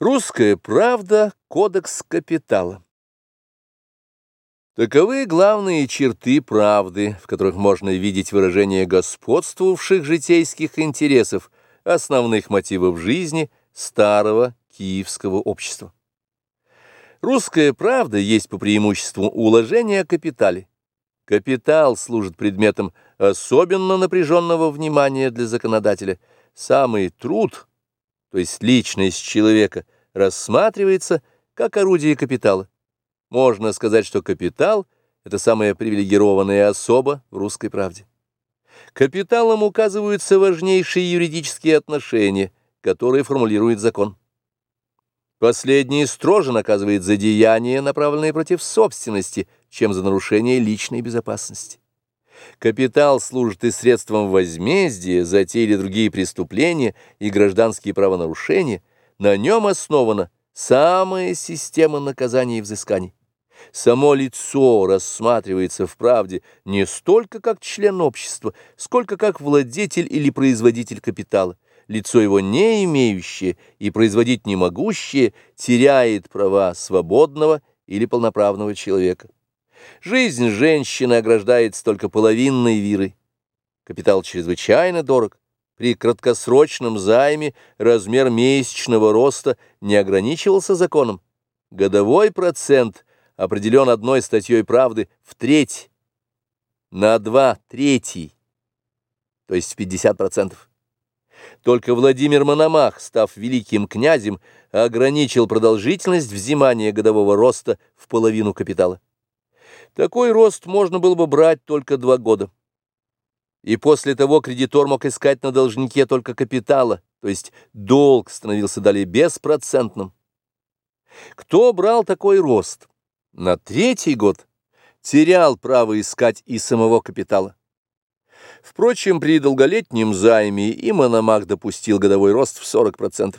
Русская правда. Кодекс капитала. Таковы главные черты правды, в которых можно видеть выражение господствовавших житейских интересов, основных мотивов жизни старого киевского общества. Русская правда есть по преимуществу уложение о капитале. Капитал служит предметом особенно напряженного внимания для законодателя. Самый труд, то есть личность человека, рассматривается как орудие капитала. Можно сказать, что капитал – это самая привилегированная особа в русской правде. Капиталом указываются важнейшие юридические отношения, которые формулирует закон. Последний строже наказывает за деяния, направленные против собственности, чем за нарушение личной безопасности. Капитал служит и средством возмездия за те или другие преступления и гражданские правонарушения, на нем основана самая система наказаний и взысканий. Само лицо рассматривается в правде не столько как член общества, сколько как владетель или производитель капитала. Лицо его не имеющее и производить не могущее теряет права свободного или полноправного человека. Жизнь женщины ограждается только половинной вирой. Капитал чрезвычайно дорог. При краткосрочном займе размер месячного роста не ограничивался законом. Годовой процент определен одной статьей правды в треть, на два третий, то есть в 50%. Только Владимир Мономах, став великим князем, ограничил продолжительность взимания годового роста в половину капитала. Такой рост можно было бы брать только два года. И после того кредитор мог искать на должнике только капитала, то есть долг становился далее беспроцентным. Кто брал такой рост? На третий год терял право искать и самого капитала. Впрочем, при долголетнем займе и Мономах допустил годовой рост в 40%.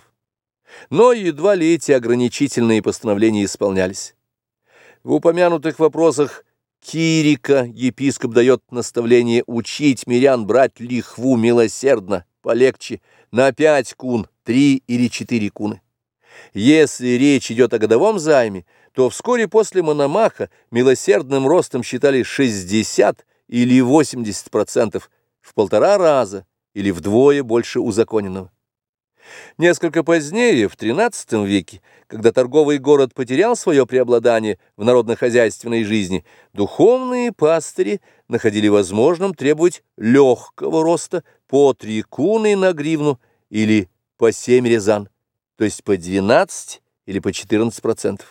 Но едва ли эти ограничительные постановления исполнялись. В упомянутых вопросах Кирика епископ дает наставление учить мирян брать лихву милосердно, полегче, на пять кун, три или четыре куны. Если речь идет о годовом займе, то вскоре после Мономаха милосердным ростом считали 60 или 80%, в полтора раза или вдвое больше узаконенного. Несколько позднее, в XIII веке, когда торговый город потерял свое преобладание в народно-хозяйственной жизни, духовные пастыри находили возможным требовать легкого роста по три куны на гривну или по семь резан, то есть по 12 или по 14%.